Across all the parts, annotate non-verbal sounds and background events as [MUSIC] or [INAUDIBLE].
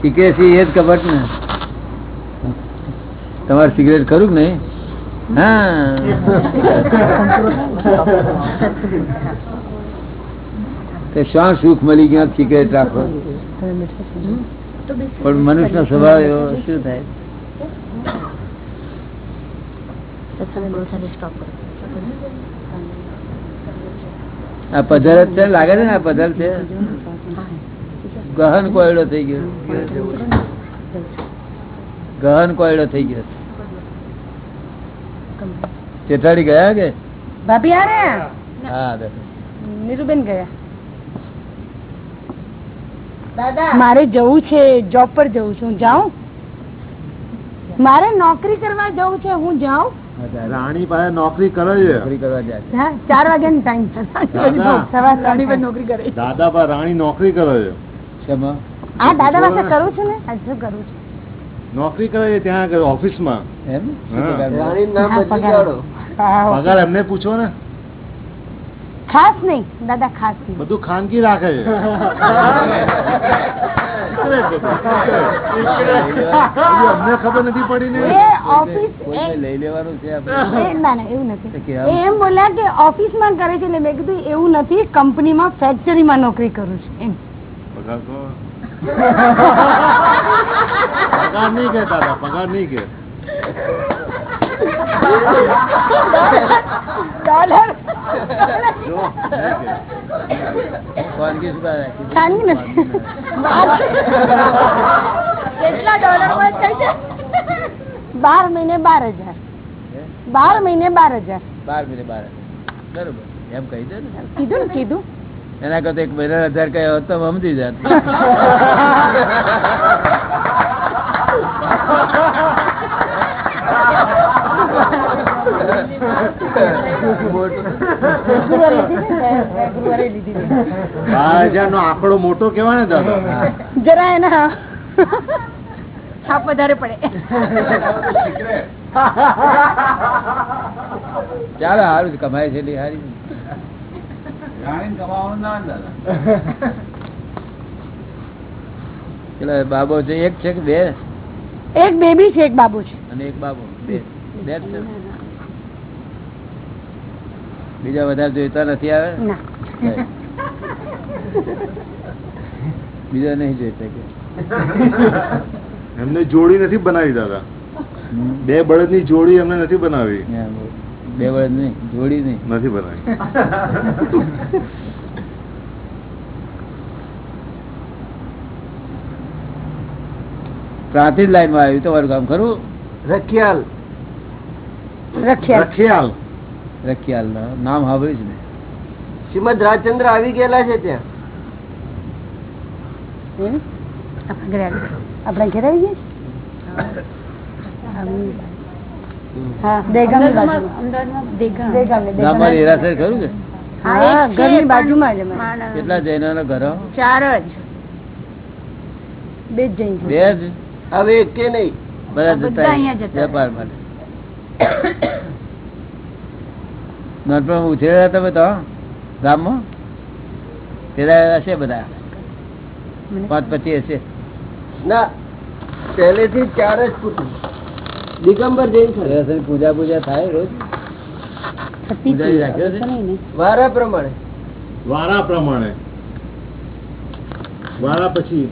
Secrecy એ જ કપટ ને તમારે સિગરેટ ખરું કે નહીં હા તે શ્વાસ સુખ મળી ગયા સિગરેટ રાખો પણ મનુષ્ય નો સ્વભાવ એવો શું થાય આ પધર જ છે લાગે છે ને આ પધર છે ગહન કોયડો થઈ ગયો. ગહન કોયડો થઈ ગયો. ચેઠાડી ગયા કે? ભાભી આ રહ્યા હા બેઠો. નીરુબેન ગયા. મારે જવું છે જોબ પર જવું છું. હું જાઉં? મારે નોકરી કરવા જવું છે હું જાઉં? રાણી પાસે નોકરી કરે છે. નોકરી કરવા જાય ચાર વાગ્યા ટાઈમ સવાર રાણી પર નોકરી કરે. છે. દાદા પાસે રાણી નોકરી કરે છે. શેમાં? હા દાદા પાસે કરું છું ને? હજુ કરું છું. નોકરી કરે છે ત્યાં ઓફિસ. પગાર પગાર એમને પૂછો ને. ખાસ નહીં દાદા ખાસ નહીં. બધું ખાનગી રાખે છે. [LAUGHS] અમને ખબર નથી પડી ને. ઓફિસ લઈ લેવાનું છે એવું નથી? એમ બોલ્યા કે ઓફિસમાં કરે છે એટલે મેં કીધું એવું નથી કંપનીમાં ફેક્ટરીમાં નોકરી કરું છું એમ. પગાર પગાર નહીં કે દાદા પગાર નહીં કે. બાર મહિને બાર હજાર. બાર મહિને બાર હજાર. બાર મહિને બાર હજાર. બરોબર. એમ કહી દે ને. કીધું ને કીધું. એના કરતા એક મહિના હજાર કઈ હોત તો સમજી જાત. આંકડો મોટો કેવાય ને દાદા? જરા એના છાપ વધારે પડે. ચાલો સારું છે, [LAUGHS] બાબો છે એક છે કે બે? એક બેબી છે એક બાબુ છે. અને એક બાબુ. બે. બે છે? બીજા વધારે જોઈતા નથી આવે? બીજા નહીં જોઈતા કે એમને જોડી નથી બનાવી દાદા. બે બળદની જોડી એમને નથી બનાવી. બે વડે નહીં જોડી નહીં. નથી બનાવી ત્યાંથી જ લાઈનમાં આવ્યું તમારું કામ ખરું? રખિયાલ. રખ્યા રખિયાલ. રખિયાલ નામ સાંભળ્યું છે ને? શ્રીમદ રાજચંદ્ર આવી ગયેલા છે ત્યાં. આપણે ઘેર આવી ગયા. કેટલા જૈનો ઘરો? ચાર જ. બે જ જૈન છે. બે જ? હવે કે નહીં. બધા જતા. વેપાર માટે. ઉછરેલા તમે તો ગામમાં? પેલા હશે બધા. પાંચ પચીસ હશે ના પહેલેથી ચાર જ પુત્ર દિગંબર જૈન છે પૂજા પૂજા થાય રોજ. વારા પ્રમાણે. વારા પ્રમાણે. વારા પછી.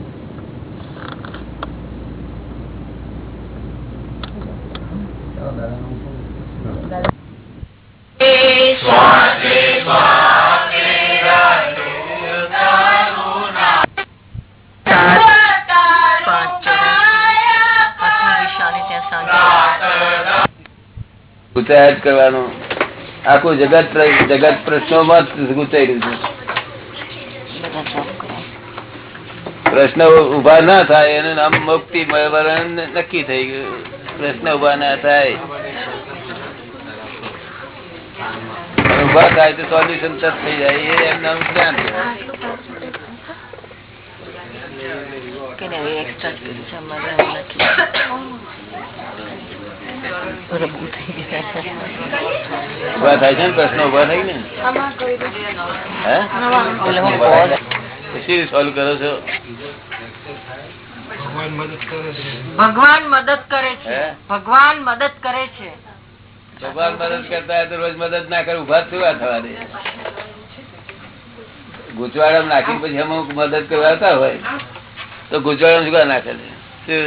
ગુચાયા જ કરવાનું. આખું જગત જગત પ્રશ્નોમાં જ રહ્યું છે. પ્રશ્ન ઊભા ના થાય, એનું નામ મુક્તિ નક્કી થઈ ગયું. પ્રશ્ન ઊભા ના થાય. ઊભા થાય તો સોલ્યુશન તરત થઈ જાય, એ એમ નામ જ્ઞાન ઊભા થાય છે ને પ્રશ્ન ઊભા થાય ને શી સોલ્વ કરો છો? ભગવાન મદદ કરે છે. ભગવાન મદદ કરે છે. ભગવાન મદદ કરતા હોય તો રોજ મદદ ના કરે ઊભા આ થવા દે. ગુચવાડા નાખી પછી અમુક મદદ કરતા હોય તો ગુજવાડા શું નાખે છે?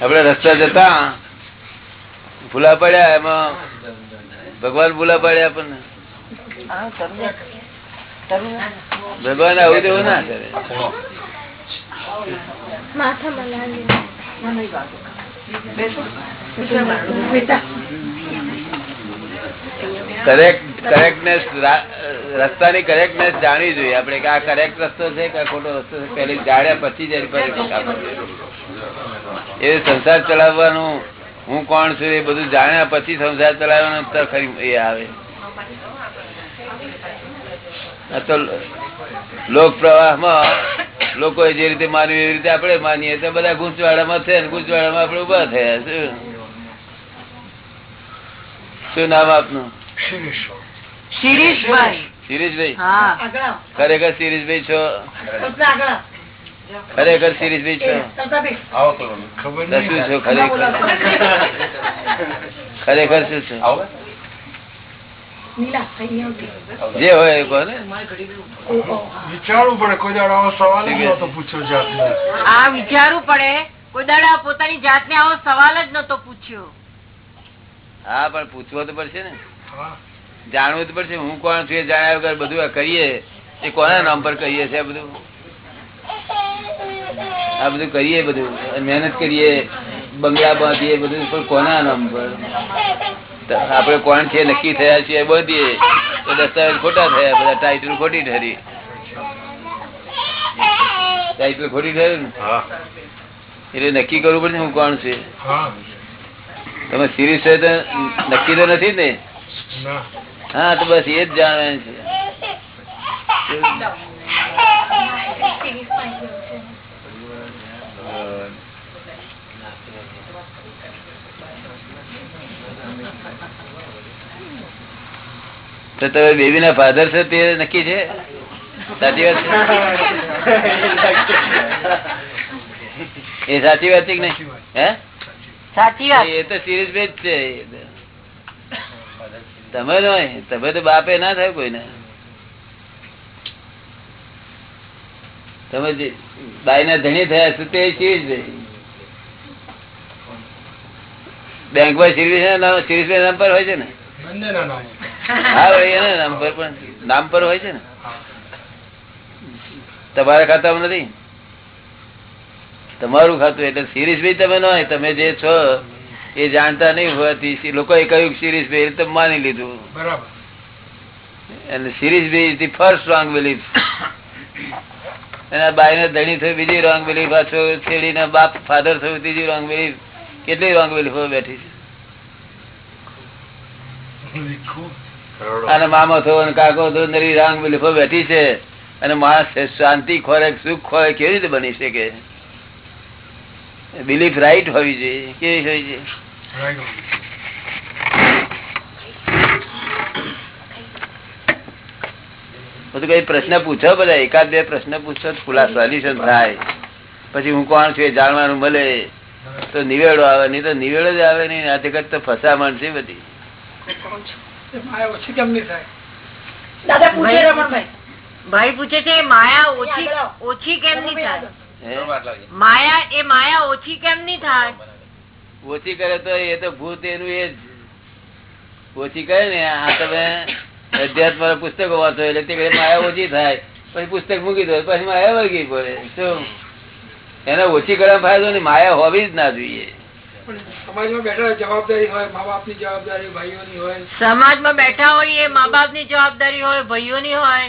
આપડે રસ્તા જતા ભૂલા પડ્યા એમાં ભગવાન ભૂલા પડ્યા આપણને ભગવાન આવું તેવું ના કરે માથામાં લાગે કરેક્ટ કરેક્ટનેસ રસ્તાની કરેક્ટનેસ જાણવી જોઈએ આપણે કે આ કરેક્ટ રસ્તો છે કે ખોટો રસ્તો છે પેલી જાણ્યા પછી જ. એ સંસાર ચલાવવાનું, હું કોણ છું, એ બધું જાણ્યા પછી સંસાર ચલાવવાનું તો ખરી, એ આવે આ તો લોક પ્રવાહમાં લોકો જે રીતે માનવી એવી રીતે આપણે માનીએ તો બધા ગુંચવાડામાં છે ગુંચવાડામાં આપણે ઊભા થયા શું? શું નામ આપનું? શિરીષભાઈ. શિરીષભાઈ? હા. આગળ આવો. ખરેખર શિરીષભાઈ છો. ખરેખર શિરીષભાઈ છો? શું છો ખરેખર? ખરેખર શું છો. જે હોય એ કહો વિચારવું પડે કોઈ દાડો આવો સવાલ જ પૂછ્યો જાતને. આ વિચારવું પડે. કોઈ દાડા પોતાની જાતને આવો સવાલ જ નતો પૂછ્યો. હા પણ પૂછવો તો પડશે ને. જાણવું તો પડશે. હું કોણ છું એ જાણ્યા વગર બધું આ કરીએ. એ કોના નામ પર કરીએ છે આ બધું? આ બધું કરીએ બધું. મહેનત કરીએ. બંગલા બાંધીએ બધું. પણ કોના નામ પર? આપણે કોણ છે નક્કી થયા છીએ બધીએ. તો દસ્તાવેજ ખોટા થયા બધા ટાઈટલ ખોટી ઠરી ટાઈટલ ખોટી ઠરી એટલે નક્કી કરવું પડશે હું કોણ છું? તમે સિરીઝ છે તો નક્કી તો નથી ને. હા તો બસ એ જ જાણવાનું છે. તો તમે બેબી ના ફાધર છે તે નક્કી છે? સાચી વાત છે? એ સાચી વાત છે કે નહીં? હે? સાચી વાત. એ તો સિરીઝ બેજ છે. તમે નહીં તમે તો બાપે ના થાય કોઈને. તમે જે બાઈ ના ધણી થયા છો તે સિરીઝ બેંકમાં સિરીઝ સિરીઝ નંબર હોય છે ને? બંનેના નામ. હા ભાઈ એના નામ પર પણ નામ પર હોય છે ને? તમારા ખાતામાં નથી? તમારું ખાતું એટલે સિરીઝ ભાઈ તમે ન હોય તમે જે છો એ જાણતા નહીં હોવાથી લોકોએ કહ્યું શિરીષભાઈ તમે માની લીધું. બરાબર. અને સિરીઝ ભાઈ ધી ફર્સ્ટ રોંગ બિલીફ એના બાઈ ને ધણી થયું બીજી રોંગ બિલીફ પાછો છેડીને બાપ ફાધર થયું ત્રીજી રોંગ બિલીફ કેટલી રોંગ બિલીફો બેઠી છે? અને મામો થયો અને કાકો થયો નરી રાંગ બિલીફો બેઠી છે. અને માણસ શાંતિ ખોરાક સુખ ખોરાક કેવી રીતે બની શકે? બિલીફ રાઈટ હોવી જોઈએ. કેવી હોવી જોઈએ? બધું કઈ પ્રશ્ન પૂછો બધા? એકાદ બે પ્રશ્ન પૂછો તો ખુલા સોલ્યુશન થાય. પછી હું કોણ છું એ જાણવાનું મળે. તો નિવેડો આવે નહીં તો નિવેડો જ આવે નહીં. આ જગત તો ફસામણ છે બધી. દાદા પૂછે રમણભાઈ ભાઈ. પૂછે છે માયા ઓછી ઓછી કેમ નહીં થાય? માયા એ માયા ઓછી કેમ નહીં થાય? ઓછી કરે તો એ તો ભૂત એનું એ ઓછી કરે ને આ તમે અધ્યાત્મ પુસ્તકો વાંચો એટલે તે ઘડી માયા ઓછી થાય. પછી પુસ્તક મૂકી દો પછી માયા વળગી પડે. શું? એને ઓછી કરવા ફાયદો ને માયા હોવી જ ના જોઈએ. સમાજમાં બેઠા જવાબદારી હોય મા બાપની જવાબદારી ભાઈઓની હોય. સમાજમાં બેઠા હોય એ મા બાપની જવાબદારી હોય ભાઈઓની હોય.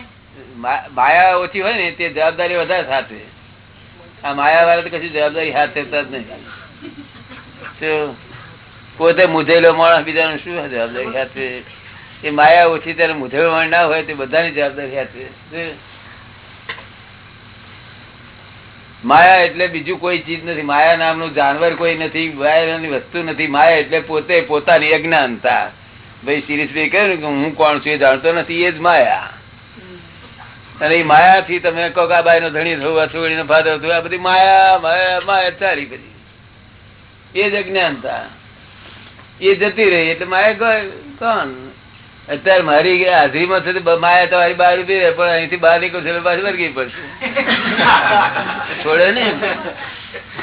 માયા ઓછી હોય ને તે જવાબદારી વધારે સાથે. આ માયા વાળા તો કશી જવાબદારી હાથ થતા જ નહીં. શું? પોતે મુધેલો માણસ બીજાનું શું જવાબદારી સાથે એ માયા ઓછી ત્યારે મુધેલો માણ ના હોય તે બધાની જવાબદારી હાથે શું? માયા એટલે બીજું કોઈ ચીજ નથી. માયા નામનું જાનવર કોઈ નથી, માયાની વસ્તુ નથી. માયા એટલે પોતે પોતાની અજ્ઞાનતા. ભાઈ શિરીષભાઈ કહ્યું કે હું કોણ છું એ જાણતો નથી, એ જ માયા. અને એ માયા થી તમે કોકાબાઈ નો ધણી થયું અથોડી નો ફાધર થયું, આ બધી માયા માયા માયા ચાલી બધી. એ જ અજ્ઞાનતા. એ જતી રહી. એટલે માયા કોણ? અત્યારે મારી હાજરીમાં છે માયા તમારી બહાર ઊભી રહે પણ અહીંથી બહાર નીકળશે એટલે પાછી વર્ગી પડશે. [LAUGHS] છોડે ને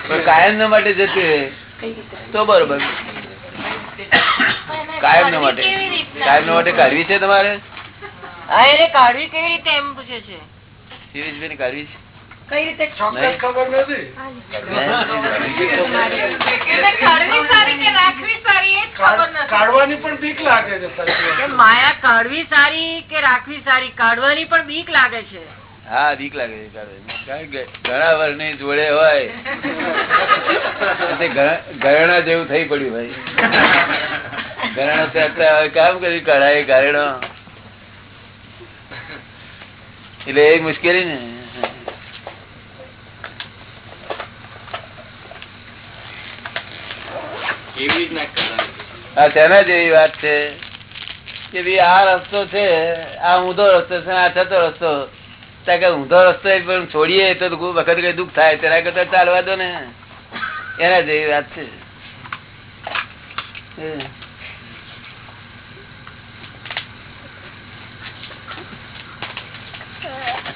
પણ કાયમ ના માટે જતી રહે. તો બરોબર. કાયમ ના માટે. કાયમ ના માટે કાઢવી છે તમારે? કાઢવી કેવી રીતે એમ પૂછે છે? સિરીઝ કાઢવી છે? કઈ રીતે ચોક્કસ ખબર નથી. એને કાઢવી સારી કે રાખવી સારી એ જ ખબર કાઢ- નથી. કાઢવાની પણ બીક લાગે છે સાચી વાત. કે માયા કાઢવી સારી કે રાખવી સારી? કાઢવાની પણ બીક લાગે છે. હા બીક લાગે છે કાઢવાની. કારણ કે ઘણા વર્ષની જોડે હોય. ઘરેણા જેવું થઈ પડ્યું ભાઈ. ઘરેણા ત્યાં હવે કામ કર્યું કઢાઈ ઘરેણો. એટલે એ મુશ્કેલી ને. આ તેના જેવી વાત છે. કે ભાઈ આ રસ્તો છે આ ઊંધો રસ્તો છે આ થતો રસ્તો. ઊંધો રસ્તો પણ છોડીએ તો વખત કઈ દુઃખ થાય. તેના કરતા ચાલવા દો ને. એના જેવી વાત છે.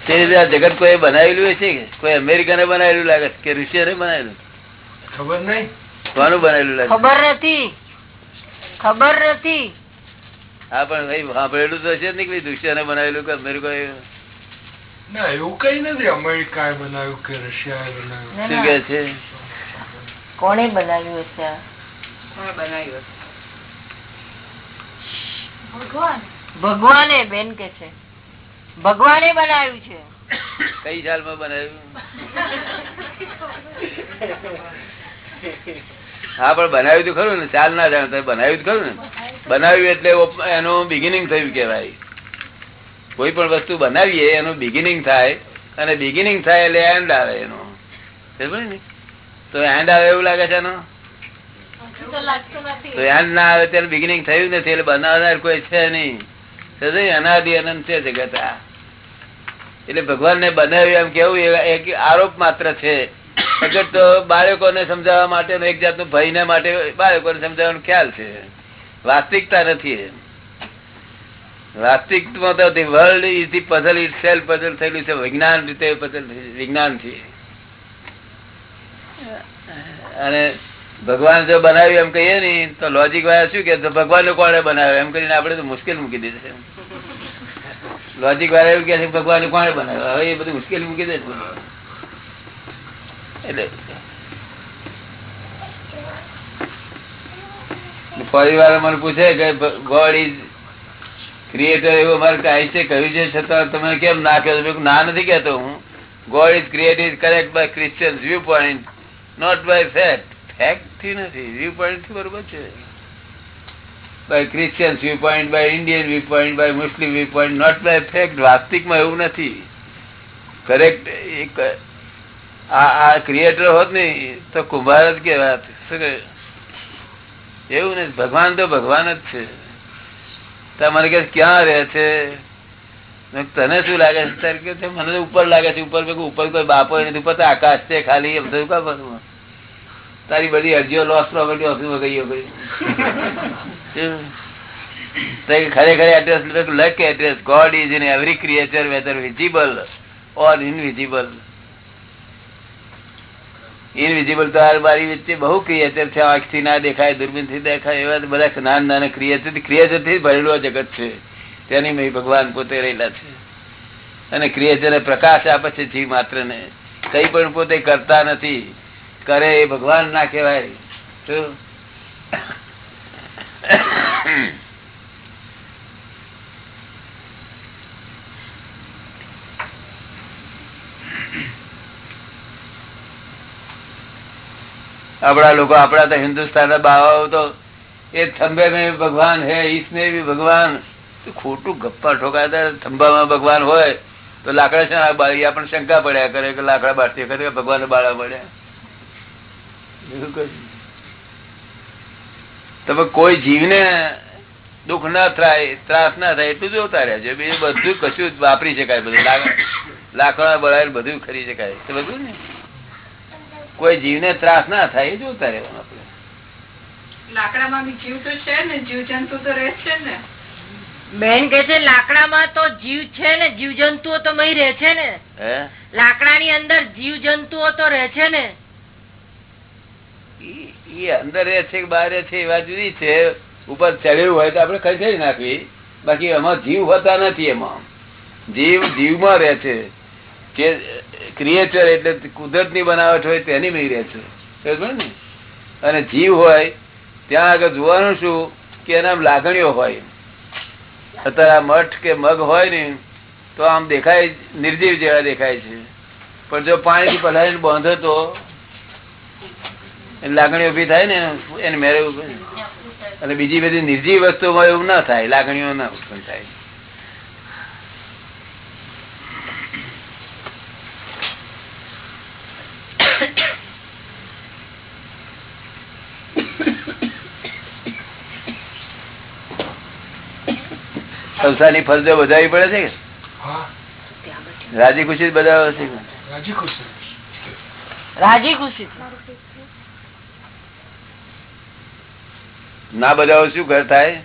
તે રીતે આ જગત કોઈ બનાવેલું છે કે? કોઈ અમેરિકાને બનાવેલું લાગે છે કે ઋષિયને બનાવેલું? ખબર નહીં. કોનું બનાવેલું ખબર નથી. ખબર નથી. હા પણ ભાઈ સાંભળેલું તો છે જ નહીં કે ભાઈ ઋષિયને બનાવેલું કે અમેરિકા ના એવું કઈ નથી. અમેરિકાએ બનાવ્યું કે રશિયાએ બનાવ્યું. શું કે છે? કોણે બનાવ્યું હશે? આ? ભગવાને બેન કે છે. ભગવાને બનાવ્યું છે. કઈ સાલમાં બનાવ્યું? [LAUGHS] હા, પણ બનાવ્યું તો ખરું ને. ચાલ ના જાણતા બનાવ્યું તો ખરું ને. બનાવ્યું એટલે એનું બિગિનિંગ થયું કેવાય કોઈ પણ વસ્તુ બનાવીએ, એનું બિગિનિંગ થાય, અને બિગિનિંગ થાય એટલે એન્ડ આવે એનો. ને? તો એન્ડ આવે એવું લાગે છે એનો? તો એન્ડ ના આવે ત્યારે બિગિનિંગ થયું નથી, એટલે બનાવનાર કોઈ છે નહીં. અનાદિ અનંત છે જગત આ. એટલે ભગવાન ને બનાવ્યું એમ કેવું એક આરોપ માત્ર છે. જગત તો બાળકોને સમજાવવા માટે એક જાતનું ભયને માટે બાળકોને સમજાવવાનો ખ્યાલ છે. વાસ્તવિકતા નથી. વાસ્તવિકમાં તો the world is the puzzle itself puzzle થયેલું છે. વિજ્ઞાન રીતે પઝલ વિજ્ઞાન છે. અને ભગવાન જો બનાવ્યું એમ કહીએ ને, તો લોજિક વાળા શું કે ભગવાન કોણે બનાવ્યો? એમ કરીને આપણે તો મુશ્કેલ મૂકી દીધું છે. લોજિક વાળા એવું કે ભગવાન કોણે બનાવ્યો? હવે એ બધું મુશ્કેલ મૂકી દે છે. એટલે પરિવાર મને પૂછે કે ગોડ ઇઝ ક્રિએટર એવું અમારે છે? કહ્યું છે છતાં તમે કેમ ના કહો ના નથી કહેતો હું. God is created correct by Christian viewpoint not by fact ફેક્ટથી નથી વ્યૂ પોઈન્ટથી બરોબર છે. By Christian viewpoint by Indian viewpoint by Muslim viewpoint not by fact વાસ્તવિકમાં એવું નથી. કરેક્ટ આ ક્રિએટર હોત ને તો કુંભાર જ કેવા શું કહે? એવું ને, ભગવાન તો ભગવાન જ છે. તમારે કે ક્યાં રહે છે? તને શું લાગે છે? કે મને ઉપર લાગે છે, ઉપર ઉપર કોઈ બાપો નથી ઉપર તો આકાશ છે ખાલી એમ થયું કા? તારી બધી અરજીઓ લોસ પ્રોપર્ટી ઓફિસમાં ગઈ ગઈ ખરેખર એડ્રેસ લખ address God is in every creature whether visible or invisible invisible તો મારી વચ્ચે બહુ ક્રિએચર છે. આંખથી ના દેખાય દૂરબીન દેખાય, એવા બધા નાના નાના ક્રિએચર ક્રિએચરથી જ ભરેલું જગત છે. તેની મેં ભગવાન પોતે રહેલા છે. અને ક્રિએચર પ્રકાશ આપે છે જીવ માત્ર ને કઈ પણ પોતે કરતા નથી. કરે એ ભગવાન ના કહેવાય. શું? આપડા લોકો, આપણા તો હિન્દુસ્તાન બાવાઓ તો એ થંભે में ભગવાન હે भी ભગવાન. ખોટું ગપ્પા ઠોકાતા થંભામાં ભગવાન હોય, તો લાકડા છે બાળી આપણને શંકા પડ્યા કરે કે લાકડા બાળતી કરે ભગવાન બાળા પડ્યા તમે કોઈ જીવને દુઃખ ના થાય, ત્રાસ ના થાય, એટલું જોતા રહ્યા છે. બીજું બધું કશું વાપરી શકાય બધું. લાકડા બળાય બધું ખરી શકાય. તો બધું ને? કોઈ જીવને ત્રાસ ના થાય એ જોતા રહેવાનું આપણે. લાકડામાં બી જીવ તો છે ને જીવ જંતુ તો રહે છે ને. બેન કે છે લાકડામાં તો જીવ છે ને જીવ જંતુઓ તો મહી રહે છે ને. લાકડા ની અંદર જીવ જંતુઓ તો રહે છે ને. ઈ- ઈ અંદર રહે છે કે બહાર રહે છે એવા જુદી છે. ઉપર ચડેલું હોય તો આપણે ખસેડી નાખવી. બાકી એમાં જીવ હોતા નથી એમાં. જીવ જીવમાં રહે છે. જે ક્રિએચર એટલે કુદરતની બનાવટ હોય તેની રહે છે. ને? અને જીવ હોય, ત્યાં આગળ જોવાનું શું? કે એના લાગણીઓ હોય. અત્યારે આ મઠ કે મગ હોય ને, તો આમ દેખાય, નિર્જીવ જેવા દેખાય છે. પણ જો પાણીથી પલાળીને બાંધો તો લાગણી ઊભી થાય ને, એને મેરે અને બીજી બધી નિર્જીવ વસ્તુમાં એવું ના થાય, લાગણીઓ ના ઉત્પન્ન થાય. સંસારની ફરજો બધાવી પડે છે કે? રાજી ખુશી બધા છે રાજી ખુશી. રાજી ખુશી. ના બજાવો શું ઘર થાય?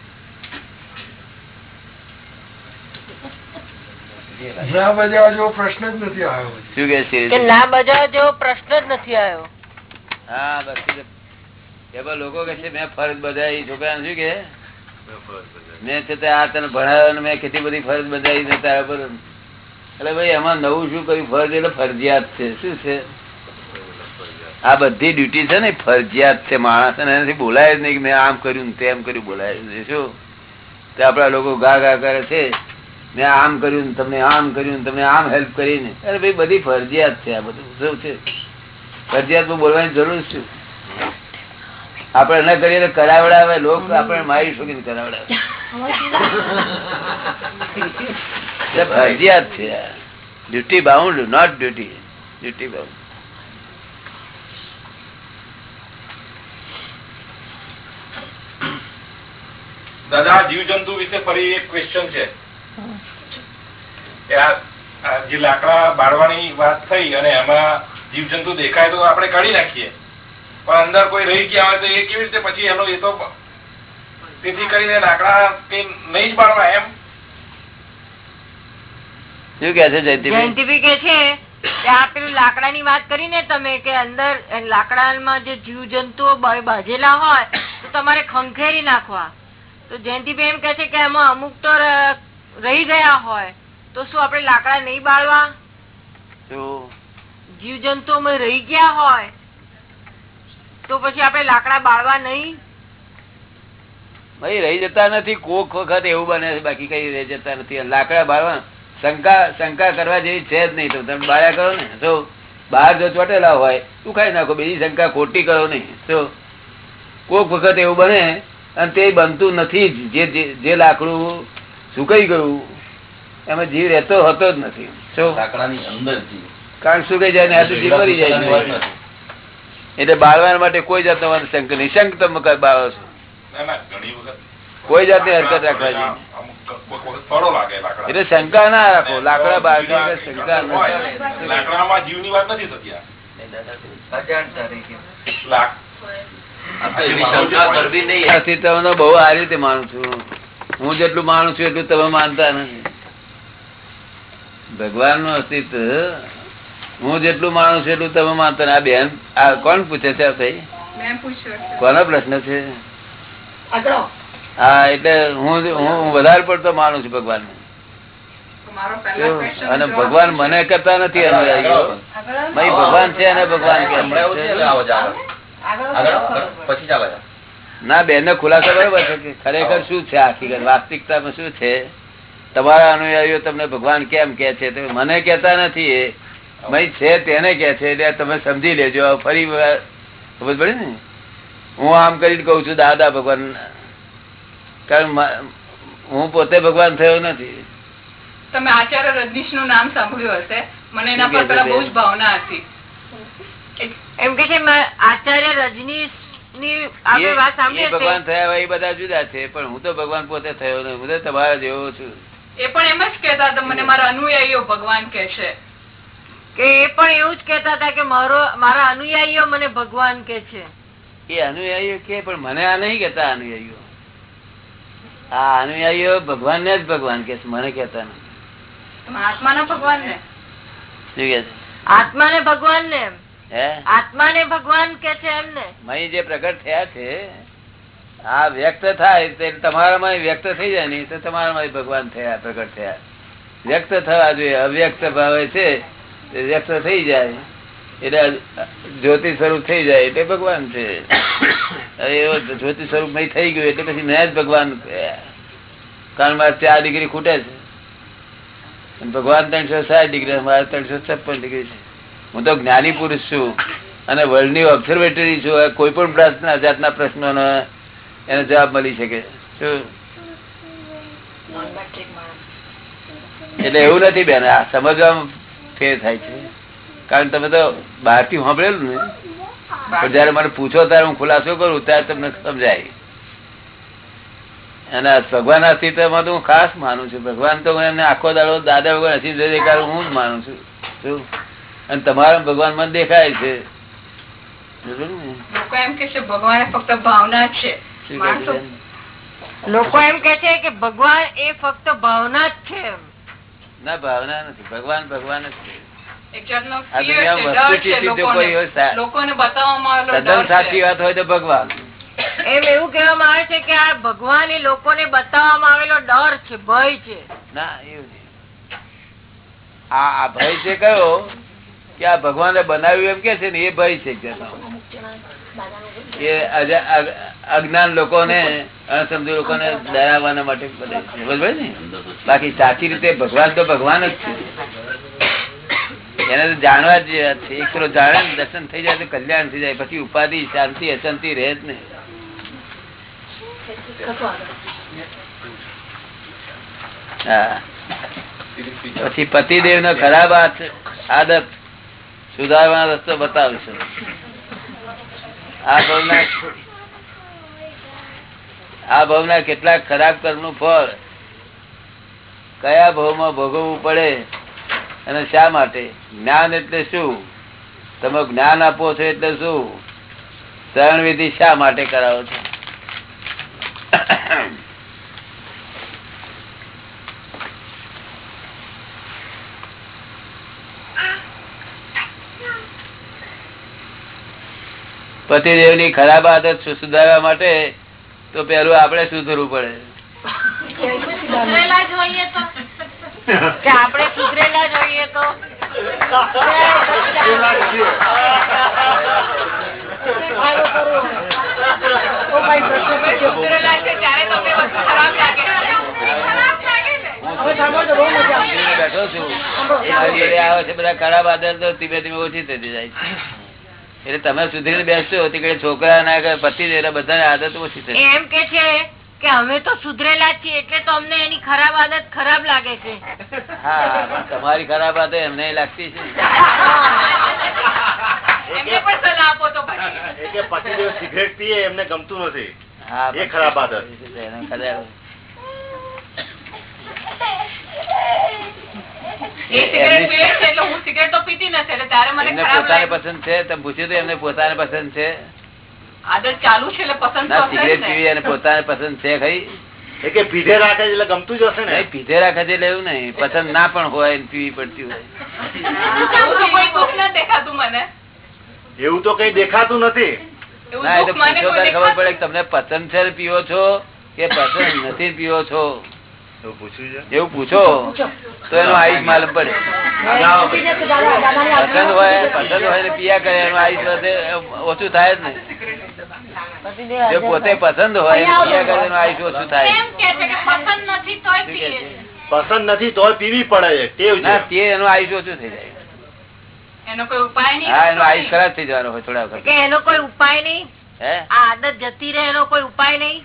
ના બજાવવા જેવો પ્રશ્ન જ નથી આવ્યો શું કે છે? ના બજાવ જેવો પ્રશ્ન જ નથી આવ્યો. હા બસ એમાં લોકો કે છે મેં ફરજ બજાવી. છોકરા શું કે મેં છતાં આ તને ભણાવ્યો મેં કેટલી બધી ફરજ બજાવી ને તારા પર. એટલે ભાઈ એમાં નવું શું કર્યું? ફરજ એટલે ફરજિયાત છે. શું છે? આ બધી ડ્યુટી છે ને ફરજિયાત છે. માણસ ને એનાથી બોલાય જ નહીં કે મેં આમ કર્યું તેમ કર્યું. બોલાય શું? આપડા લોકો ગા ગા કરે છે. મેં આમ કર્યું તમને આમ કર્યું તમને આમ હેલ્પ કરીને. અરે ભાઈ, બધી ફરજિયાત છે આ બધું. શું છે? ફરજિયાત બોલવાની જરૂર શું? આપણે ન કરીએ તો કરાવડાવે લોક, આપણે મારી શું કરાવડાવે. ફરજિયાત છે duty bound not duty duty bound દાદા, જીવજંતુ વિશે ફરી એક ક્વેશ્ચન છે. જે લાકડા બાળવાની વાત થઈ અને એમાં જીવજંતુ દેખાય તો આપણે કાઢી નાખીએ. પણ અંદર કોઈ રહી ગયા હોય તો એ કેવી રીતે પછી એનો એ તો તેથી કરીને લાકડા તે નહીં જ બાળવા એમ. શું કે છે જયંતિભાઈ? કે છે પેલું લાકડાની વાત કરી ને તમે કે અંદર લાકડામાં જે જીવ જંતુઓ બાજેલા હોય તો તમારે ખંખેરી નાખવા. તો જયંતિભાઈ એમ કે છે કે એમાં અમુક તો રહી ગયા હોય તો શું આપણે લાકડા નહીં બાળવા? જીવ જંતુ રહી ગયા હોય તો પછી આપણે લાકડા બાળવા નહીં? ભાઈ રહી જતા નથી. કોક વખત એવું બને છે બાકી કઈ રહી જતા નથી. લાકડા બાળવા શંકા શંકા કરવા જેવી છે જ નહીં. તો તમે બાળ્યા કરો ને. તો બહાર જો ચોટેલા હોય તું ખાઈ નાખો? બીજી શંકા ખોટી કરો નહીં. તો કોક વખત એવું બને અને તે બનતું નથી જે લાકડું સુકાઈ ગયું? એમાં જીવ રહેતો હતો જ નથી. શું લાકડાની અંદર જીવ. કારણ સુકાઈ જાય ને આ તો જીવ મરી જાય. એટલે બાળવા માટે કોઈ જાતનો શંક નિશંક તમે બાળો છો. ના ના ઘણી વખત. કોઈ જાતની હરકત રાખવા એટલે શંકા ના રાખો. લાકડા બાળવી શંકા. લાકડામાં જીવની વાત નથી થતી બહુ આ રીતે માનું છું. હું જેટલું માનું છું એટલું તમે માનતા નથી. ભગવાનનું અસ્તિત્વ હું જેટલું માનું છું એટલું તમે માનતા આ બેન આ કોણ પૂછે છે ભાઈ કોનો પ્રશ્ન છે? હા એટલે હું હું વધારે પડતો માનું છું ભગવાન તો મારો પહેલા question અને ભગવાન મને કરતા નથી અનુયાયીઓ ભાઈ ભગવાન છે અને ભગવાન કે પછી ચાલે. છે. ના બેન નો ખુલાસો બરોબર છે કે ખરેખર શું છે? હકીકત વાસ્તવિકતામાં શું છે? તમારા અનુયાયીઓ તમને ભગવાન કેમ કે છે? મને કેતા નથી એ. છે તેને કે છે એટલે તમે સમજી લેજો. ફરી ખબર પડે ને? હું આમ કરીને કઉ છું દાદા ભગવાન કારણ હું પોતે ભગવાન થયો નથી. તમે આચાર્ય રજનીશનું નામ સાંભળ્યું હશે? મને એના પર બહુ જ ભાવના હતી. એમ કે છે આચાર્ય રજનીશ ની ભગવાન થયા હોય એ બધા જુદા છે પણ હું તો ભગવાન પોતે થયો ને હું તો તમારા જેવો છું. એ પણ એમ જ કેતા હતા મને મારા અનુયાયીઓ ભગવાન કે છે કે એ પણ એવું જ કેતા હતા કે મારો મારા અનુયાયીઓ મને ભગવાન કે છે એ અનુયાયીઓ કે પણ મને આ નહીં કેતા અનુયાયીઓ. આ અનુયાયીઓ ભગવાન ને જ ભગવાન કે છે મને કેતા નહીં આત્મા આત્માના ભગવાન ને શું કે છે? આત્માને ભગવાન ને એમ. આત્માને ભગવાન કે છે એમ મહી જે પ્રગટ થયા છે આ વ્યક્ત થાય તે તમારામાં વ્યક્ત થઈ જાય નહીં તો તમારામાં ભગવાન થયા પ્રગટ થયા. વ્યક્ત થવા જોઈએ અવ્યક્ત ભાવે છે વ્યક્ત થઈ જાય. એટલે જ્યોતિ સ્વરૂપ થઈ જાય એટલે ભગવાન છે. એવો જ્યોતિ સ્વરૂપ નહીં થઈ ગયું એટલે પછી મેં જ ભગવાન થયા. કારણ મારે ચાર ડિગ્રી ખૂટે છે. ભગવાન ત્રણસો સાત ડિગ્રી મારે ત્રણસો છપ્પન ડિગ્રી છે. હું તો જ્ઞાની પુરુષ છું અને વર્લ્ડની ઓબ્ઝર્વેટરી છું. કોઈ પણ પ્રશ્ન જાતના પ્રશ્નો એનો જવાબ મળી શકે. શું? એટલે એવું નથી બેન, આ સમજવામાં ફેર થાય છે. કારણ તમે તો બહારથી સાંભળેલું ને. પણ જયારે મને પૂછો ત્યારે હું ખુલાસો કરું, ત્યારે તમને સમજાય. અને ભગવાન અસ્તિત્વમાં તો હું ખાસ માનું છું. ભગવાન તો એમને આખો દાડો દાદા વગર હસી હું જ માનું છું. શું? અને તમારા ભગવાન મન દેખાય છે. લોકો એમ કે છે ભગવાન ફક્ત ભાવના છે? લોકો એમ કે છે કે ભગવાન એ ફક્ત ભાવના જ છે ના ભાવના નથી. ભગવાન ભગવાન જ છે. એક જાતનો આ fear છે, દુનિયામાં ડર છે વસ્તુથી જો કોઈ હોય સા- લોકોને. લોકોને બતાવવામાં આવેલો સાચી વાત હોય ભગવાન. એમ એવું કેવામાં આવે છે કે આ ભગવાન એ લોકોને બતાવવામાં આવેલો ડર છે ભય છે. ના એવું નહીં. આ આ ભય છે કયો? કે આ ભગવાને બનાવ્યું એમ કે છે ને, એ ભય છે અગ- અજ્ઞાન લોકોને, અણસમજુ લોકોને ડરાવવાના માટે બને ને? બાકી સાચી રીતે ભગવાન તો ભગવાન જ છે. એને તો જાણવા જ એક પેલો જાણે દર્શન થઈ જાય તો કલ્યાણ થઈ જાય. પછી ઉપાધિ, શાંતિ, અશાંતિ રહે જ નહીં હા. પછી પતિદેવ નો ખરાબ આદ- આદત. સુધારવાનો રસ્તો બતાવીશું. આ ભવના આ ભવના કેટલાક ખરાબ કર્મનું ફળ. કયા ભાવમાં ભોગવવું પડે અને શા માટે? જ્ઞાન એટલે શું? તમે જ્ઞાન આપો છો એટલે શું? શરણ વિધિ શા માટે કરાવો છો? પતિદેવની ખરાબ આદત સુધારવા માટે તો પેલું આપણે સુધરવું પડે. બેઠો છું. મારી આવે છે બધા ખરાબ આદત તો ધીમે ધીમે ઓછી થતી જાય છે. એટલે તમે સુધરી બેસશો તે છોકરા ના કે પતિ દેરા બધાને આદત ઓછી છે એમ કે છે કે અમે તો સુધરેલા છીએ એટલે તો અમને એની ખરાબ આદત ખરાબ લાગે છે. હા પણ તમારી ખરાબ આદત એમને લાગતી છે. એમને પણ સલાહ આપો તો પછી. પતિદેવ સિગરેટ પીએ એમને ગમતું નથી. હા એ ખરાબ આદત. પોતાને પસંદ છે તમે પૂછ્યું એમને પોતાને પસંદ છે. આદત ચાલુ છે ના સિગરેટ પીવી અને પોતાને પસંદ છે ખરી. કે પીધે રાખે એટલે ગમતું જ હશે ને? પીધે રાખે છે એટલે એવું નહીં. પસંદ ના પણ હોય પીવી પડતી હોય. એવું તો કોઈ દેખાતું મને. એવું તો કઈ દેખાતું નથી. ના એ તો ખબર પડે કે તમને પસંદ છે પીવો છો કે પસંદ નથી પીવો છો? એવું પૂછ્યું છે? એવું પૂછો? તો એનો આયુષ માલુમ પડે. પસંદ હોય પસંદ હોય પિયા કરે એનું આયુષ ઓછું થાય જ નહીં જો પોતે પસંદ હોય પિયા કરે. એનું આયુષ ઓછું થાય. પસંદ નથી તોય પીવી પડે ટેવ છે. તે એનું આયુષ ઓછું થઈ જાય. એનો કોઈ ઉપાય નહીં? હા એનું આયુષ ખરાબ થઈ જવાનો હોય થોડા વખત. એનો કોઈ ઉપાય નહીં? હે? આ આદત જતી રહે એનો કોઈ ઉપાય નહીં?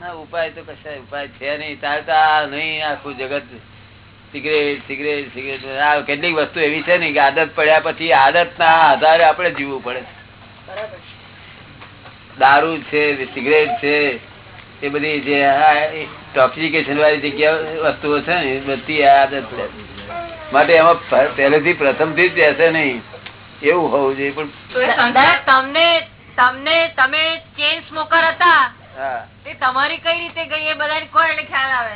ના ઉપાય તો કશા ઉપાય છે નહીં. ચાલતા તો નહીં આખું જગત સિગરેટ સિગરેટ સિગરેટ. આ કેટલીક વસ્તુ એવી છે ને કે આદત પડ્યા પછી આદતના આધારે આપણે જીવવું પડે. દારૂ છે સિગરેટ છે એ બધી જે ટોક્સિકેશન વાળી જગ્યા વસ્તુઓ છે ને એ બધી આદત માટે એમાં પહેલેથી પ્રથમથી જ બેસે નહીં. એવું હોવું જોઈએ પણ તમને તમને તમે ચેન સ્મોકર હતા. તે તમારી કઈ રીતે ગઈ એ બધા કોઈ ખ્યાલ આવે.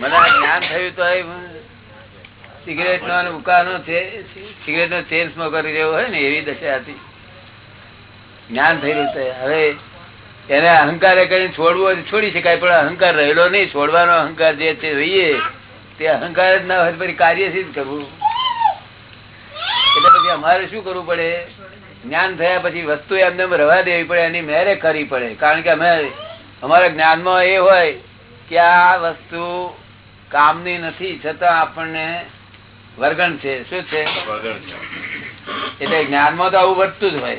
મને જ્ઞાન થયું તો સિગરેટ નો ઉકાનો સિગરેટ નો ચેન સ્મોકર જેવો હોય ને એવી દશા હતી. જ્ઞાન થયેલું રહ્યું હવે એને અહંકારે કરીને છોડવું છોડી શકાય પણ અહંકાર રહેલો નહીં. છોડવાનો અહંકાર જે છે રહીએ તે અહંકાર જ ના હોય પછી કાર્ય સિદ્ધ કરવું? એટલે પછી અમારે શું કરવું પડે? જ્ઞાન થયા પછી વસ્તુ એમને રવા દેવી પડે એની મેરે કરવી પડે. કારણ કે અમે અમારા જ્ઞાનમાં એ હોય કે આ વસ્તુ કામની નથી છતાં આપણને વર્ગણ છે. શું છે? એટલે જ્ઞાનમાં તો આવું વધતું જ હોય.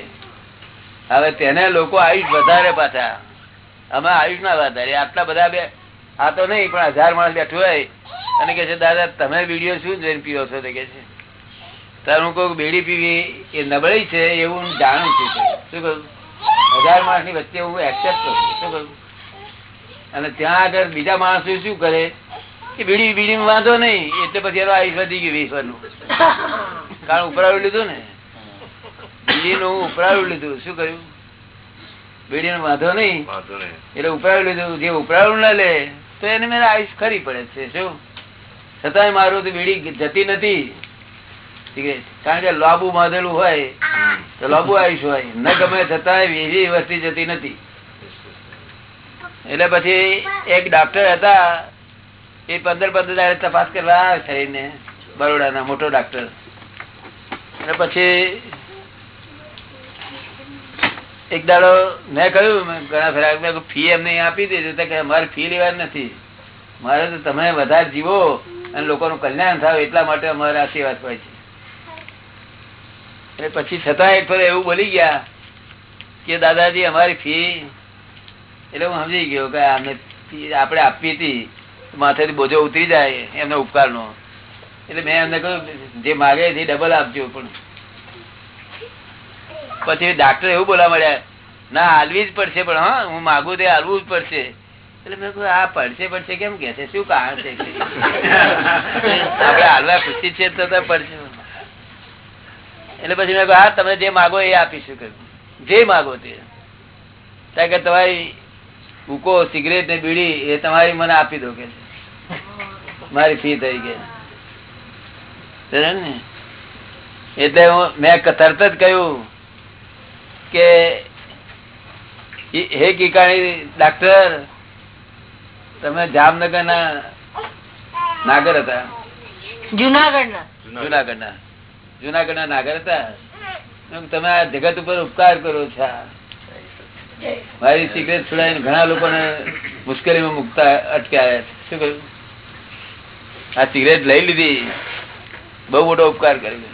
હવે તેને લોકો આયુષ વધારે પાછા. અમે આયુષ ના વધારે. આટલા બધા બે આ તો નહીં પણ હજાર માણસ બેઠું હોય અને કે છે દાદા તમે વીડિયો શું જોઈને પીવો છો? તે કે છે. ત્યારે હું કહું બેડી પીવી એ નબળી છે એવું હું જાણું છું. શું કહું? હજાર માણસની વચ્ચે હું એક્સેપ્ટ કરું શું કહું? અને ત્યાં આગળ બીજા માણસો શું કરે? કે બીડી બીડી વાંધો નહીં એટલે પછી એનો આયુષ વધી ગયું વીસ કારણ ઉપરાવી લીધું ને? બીડી નું ઉપરાવી લીધું. શું કહ્યું? બીડી નો વાંધો નહીં. એટલે ઉપરાવી લીધું. જે ઉપરાવું ના લે તો એને મેં આયુષ ખરી પડે છે. શું? છતાંય મારું તો બીડી જતી નથી. સિગરેટ. કારણ કે લાબુ બાંધેલું હોય, તો લાબુ આયુષ હોય. ન ગમે છતાં એવી વસ્તી જતી નથી. એટલે પછી એક ડોક્ટર હતા, એ પંદર પંદર હજાર તપાસ કરવા આવે શરીરને બરોડાના મોટો ડોક્ટર અને પછી એક દાડો મેં કહ્યું ઘણા ફેરા ફી એમને આપી દેજો. કે અમારે ફી લેવાની નથી. મારે તો તમે વધારે જીવો અને લોકોનું કલ્યાણ થાય એટલા માટે અમારે આશીર્વાદ હોય છે. એટલે પછી છતાં એક એવું બોલી ગયા કે દાદાજી, અમારી ફી, એટલે હું સમજી ગયો કે આમને આપણે આપવી હતી, માથેથી બોજો ઉતરી જાય એમનો ઉપકારનો. એટલે મેં એમને કહ્યું, જે માગે છે ડબલ આપજો પણ. પછી ડાક્ટર એવું બોલા મળ્યા ના, હાલવી જ પડશે પણ હા, હું માગું તે હાલવું જ પડશે. એટલે મેં કહ્યું, આ પડશે પડશે કેમ કે છે? શું કારણ છે? [LAUGHS] આપડે હાલવા ખુશી છે તો પડશે. એટલે પછી મેં કહ્યું હા તમે જે માગો એ આપીશું. કહ્યું જે માગો તે. કારણ કે તમારી ઉકો સિગરેટ ને બીડી એ તમારી મને આપી દો કે મારી ફી તરીકે ને? એટલે હું મેં તરત જ કહ્યું કે હે કીકાણી ડાક્ટર તમે જામનગર ના નાગર હતા? જુનાગઢ ના જુનાગઢ ના જુનાગઢ ના નાગર હતા. તમે આ જગત ઉપર ઉપકાર કરો છો. મારી સિગરેટ છોડાવીને ઘણા લોકોને મુશ્કેલીમાં મુકતા અટક્યા શું કહ્યું? આ સિગરેટ લઈ લીધી. બહુ મોટો ઉપકાર કર્યો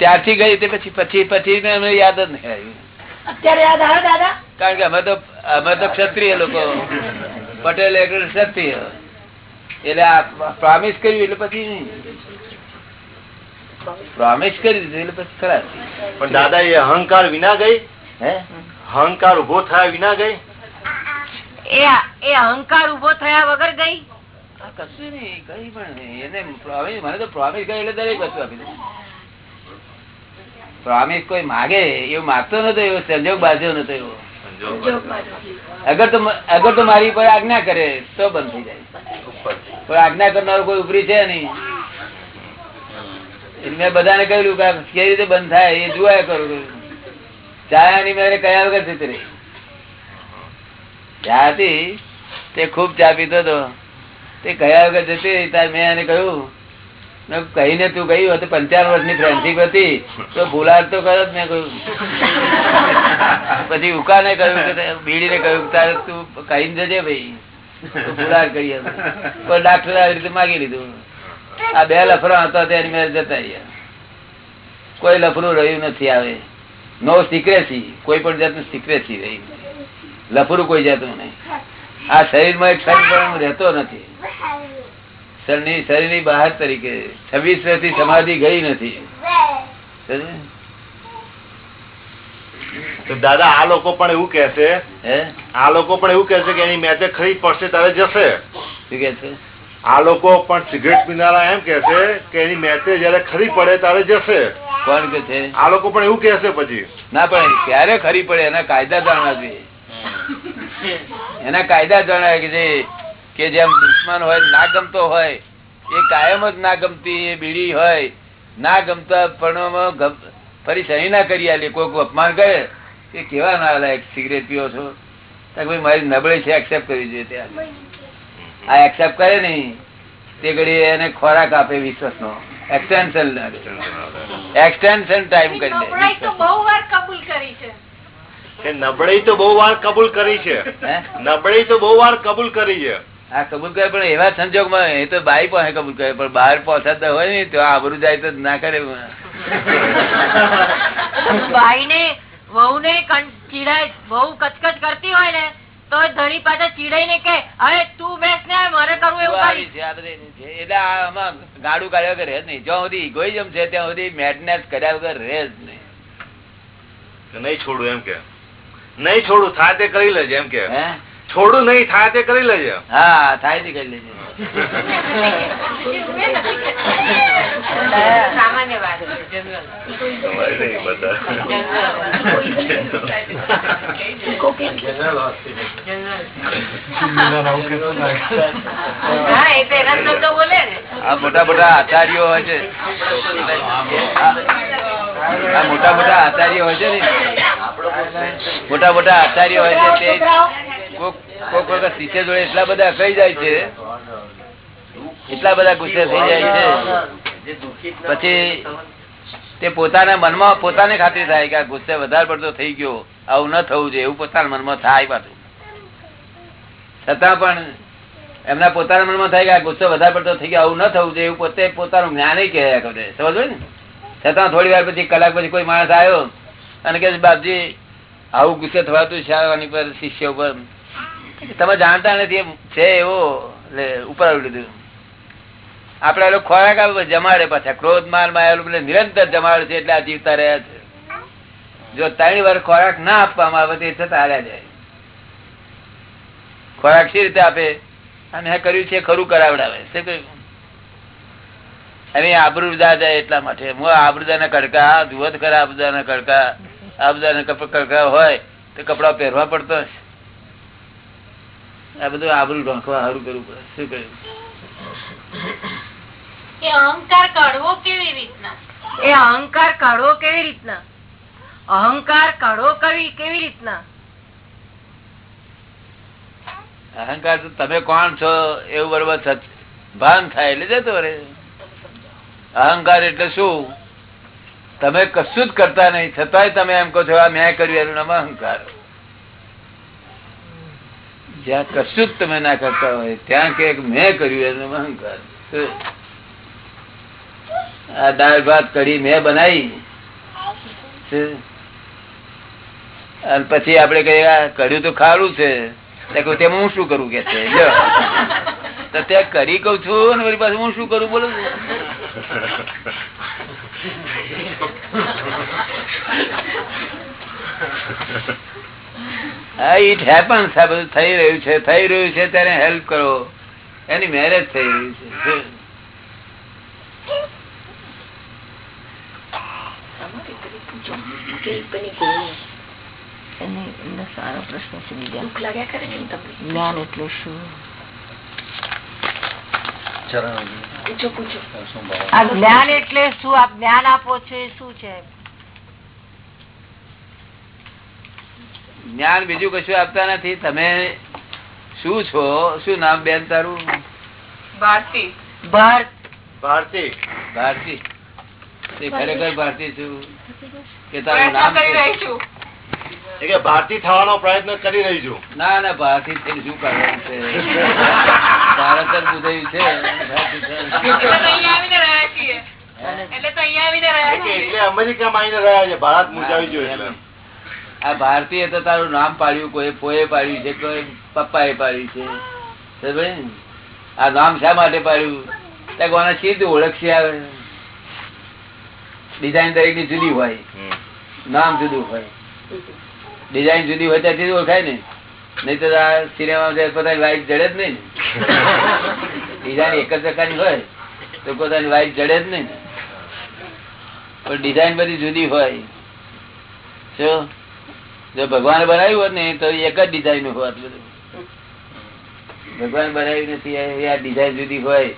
ત્યારથી ગઈ તે પછી પછી પછી મેં યાદ જ નહીં આવ્યું અત્યારે યાદ આવે દાદા? કારણ કે અમે તો અમે તો ક્ષત્રિય લોકો. પટેલ ક્ષત્રિય. એટલે આ પ્રોમિસ કર્યું એટલે પછી નહીં. પ્રોમિસ કરી દીધું એટલે પછી ખરા. પણ દાદા એ અહંકાર વિના ગઈ? હે? અહંકાર ઊભો થયા વિના ગઈ? એ એ અહંકાર ઊભો થયા વગર ગઈ? કશું નહીં કઈ પણ એને મને તો પ્રોમિસ કરી એટલે દરેક વસ્તુ આપી પ્રોમિસ કોઈ માગે એવું માગતો નતો એવો સંજોગ બાજ્યો નતો એવો. અગર તો અગર તો મારી પર આજ્ઞા કરે તો બંધ થઈ જાય. પણ આજ્ઞા કરનારો કોઈ ઉપરી છે નહીં. મેં બધાને કહ્યું કે કેવી રીતે બંધ થાય એ જોયા કરું ચાયાની મેં કયા વગર થતી ચા હતી? તે ખૂબ ચા પીતો હતો. તે કયા વગર જતી ત્યારે મેં એને કહ્યું કહીને તું કહ્યું હતું, પંચાવન વર્ષની ફ્રેન્ડશીપ હતી, તો ભૂલાડ તો કરો જ. મેં કહ્યું, પછી ઉકાને કહ્યું કે, બીડીને કહ્યું તારે તું કહીને જજે ભાઈ. ભૂલાડ કરી પણ ડાક્ટરે આવી રીતે માગી લીધું. આ બે લફરા હતા તેની મેં જતા રહ્યા. કોઈ લફરું રહ્યું નથી આવે. નો સિક્રેસી કોઈ પણ જાતનું સિક્રેસી રહી. લફરું કોઈ જાતનું નહીં. આ શરીરમાં એક ક્ષણ પણ રહેતો નથી. શરીરની શરીરની બહાર તરીકે છવ્વીસ વર્ષથી સમાધિ ગઈ નથી. તો દાદા આ લોકો પણ એવું કે છે હે? આ લોકો પણ એવું કે છે કે એની મેચે ખરી પડશે તારે જશે. શું કે છે? આ લોકો પણ સિગરેટ પીનારા એમ કે છે કે એની મેચે જયારે ખરી પડે ત્યારે જશે. કોણ કે છે? આ લોકો પણ એવું કે છે પછી. ના પણ ક્યારે ખરી પડે? એના કાયદા જાણવા જોઈએ. એના કાયદા જણાય કે જે કે જેમ દુશ્મન હોય ના ગમતો હોય એ કાયમ જ ના ગમતી એ બીડી હોય ના ગમતા પણ ફરી સહી ના કરી આલી કોઈક અપમાન કરે કે કેવા ના લાયક સિગરેટ પીઓ છો? તો ભાઈ મારી નબળી છે એક્સેપ્ટ કરવી જોઈએ ત્યાં આ એક્સેપ્ટ કરે ને તે ઘડી એને ખોરાક આપે વિશ્વાસ નો એક્સટેન્શન એક્સટેન્શન ટાઈમ કરી તો દે બહુ વાર કબૂલ કરી છે. કે નબળાઈ તો બહુ વાર કબૂલ કરી છે. હે? નબળાઈ તો બહુ વાર કબૂલ કરી છે. હા કબૂલ કરે પણ એવા સંજોગમાં એ તો બાઈ પાસે કબૂલ કરે પણ બહાર પહોંચાતા હોય ને તો આબરું જાય તો ના કરે. ભાઈ ને વહુ ને ચીડાય બહુ કચકચ કરતી હોય ને તો ધણી પાછા ચીડાઈ ને કે હવે તું બેસ ને મારે કરવું એવું આવી કરી છે, આ બધી. એટલે આમાં ગાડું કાઢ્યા વગર રહે જ નહીં. જ્યાં સુધી ઇગોઇઝમ છે ત્યાં સુધી મેડનેસ કર્યા વગર રહે જ નહીં. કે નહીં છોડું એમ કે. નહીં છોડું થાય તે કરી લેજે એમ કે. હે? છોડું નહીં થાય તે કરી લેજે. હા થાય તે કરી લેજે. મોટા મોટા આચાર્યો હોય છે. મોટા મોટા આચાર્યો હોય છે ને. મોટા મોટા આચાર્યો હોય છે તે. કોક વખત શિષ્ય જોડે એટલા બધા કઈ જાય છે. એટલા બધા ગુસ્સે થઈ જાય છે. પછી તે પોતાના મનમાં પોતાને ખાતરી થાય કે આ ગુસ્સે વધારે પડતો થઈ ગયો. આવું ન થવું જોઈએ. એવું પોતાના મનમાં થાય પાછું. છતાં પણ એમના પોતાના મનમાં થાય કે આ ગુસ્સો વધારે પડતો થઈ ગયો. આવું ન થવું જોઈએ. એવું પોતે પોતાનું જ્ઞાન કહેવાય કરે સમજો ને? છતાં થોડી વાર પછી, કલાક પછી કોઈ માણસ આવ્યો અને કે બાપજી, આવું ગુસ્સે થવાતું આની પર શિષ્ય ઉપર તમે જાણતા નથી છે એવો ઉપર લીધું. આપડે એ ખોરાક જમાડે પાછા. ક્રોધ માલમાં નિરંતર જમાડે છે એટલે આ જીવતા રહ્યા છે. જો ત્રણ વાર ખોરાક ના આપવામાં આવે તો છતાં હાર્યા જાય. ખોરાક શી રીતે આપે? અને હે કર્યું છે ખરું કરાવડાવે. શું કહ્યું અને આબરૂદા જાય એટલા માટે. હું આબરૂદા ના કડકા જુઓ તો ખરા આબરૂદા ના કડકા આબરૂદા ના કડકા હોય તો કપડા પહેરવા પડતો હશે. આ બધું આબરું ઢોંકવા સારું કરવું પડે. શું કહ્યું? અહંકાર કાઢવો કેવી રીતના? એ અહંકાર કાઢવો કેવી રીતના? અહંકાર કાઢવો કેવી કેવી રીતના? અહંકાર તો તમે કોણ છો એવું બરોબર ભાન થાય એટલે જતો રે અહંકાર એટલે શું? તમે કશું જ કરતા નહીં. છતાંય તમે એમ કહો છો આ મેં કર્યું એનું નામ અહંકાર. જ્યાં કશું જ તમે ના કરતા હોય, ત્યાં કે મેં કર્યું એનું અહંકાર. આ દાળ ભાત કઢી મેં બનાવી. અને પછી આપડે કહીએ કર્યું તો ખારું છે. તેમાં હું શું કરું કે છે? તો ત્યાં કરી કઉ છું ને પાછું હું શું કરું, બોલું. હા ઇટ હેપન્સ આ બધું થઈ રહ્યું છે થઈ રહ્યું છે ત્યારે હેલ્પ કરો. એની મેરેજ થઈ રહી છે. જ્ઞાન એટલે શું? આ જ્ઞાન એટલે શું? આપ જ્ઞાન આપો છો એ શું છે? જ્ઞાન બીજું કશું આપતા નથી. તમે શું છો? શું નામ બેન તારું? ભારતી. ભારતી. ભારતી. ખરેખર ભારતી છું. કે તારું નામ ભારતી થવાનો પ્રયત્ન કરી રહી છું. ના ના ભારતી થઈ શું કરવાનું છે? ભારત જ બુધાયું છે. એટલે તો કરવાનું? આવીને રહ્યા છે. ભારત મુજાવી જોઈએ એટલે આ ભારતીય તો તારું નામ પાડ્યું કોઈ પોએ પાડ્યું છે કોઈ પપ્પાએ પાડ્યું છે. આ નામ શા માટે પાડ્યું? ત્યાં કોના ચીજ ઓળખશે આવે ડિઝાઇન દરેકની જુદી હોય. નામ જુદું હોય. ડિઝાઇન જુદી હોય ત્યાંથી ઓળખાય ને. નહીં તો આ સિનેમા પોતાની વાઈફ જડે જ નહીં ને. ડિઝાઇન એક જ પ્રકારની હોય તો પોતાની વાઈફ જડે જ નહીં પણ ડિઝાઇન બધી જુદી હોય. શું? જો ભગવાન બનાવ્યું હોત ને, તો એક જ ડિઝાઇન હોત. ભગવાન બનાવ્યું નથી આ ડિઝાઇન જુદી હોય.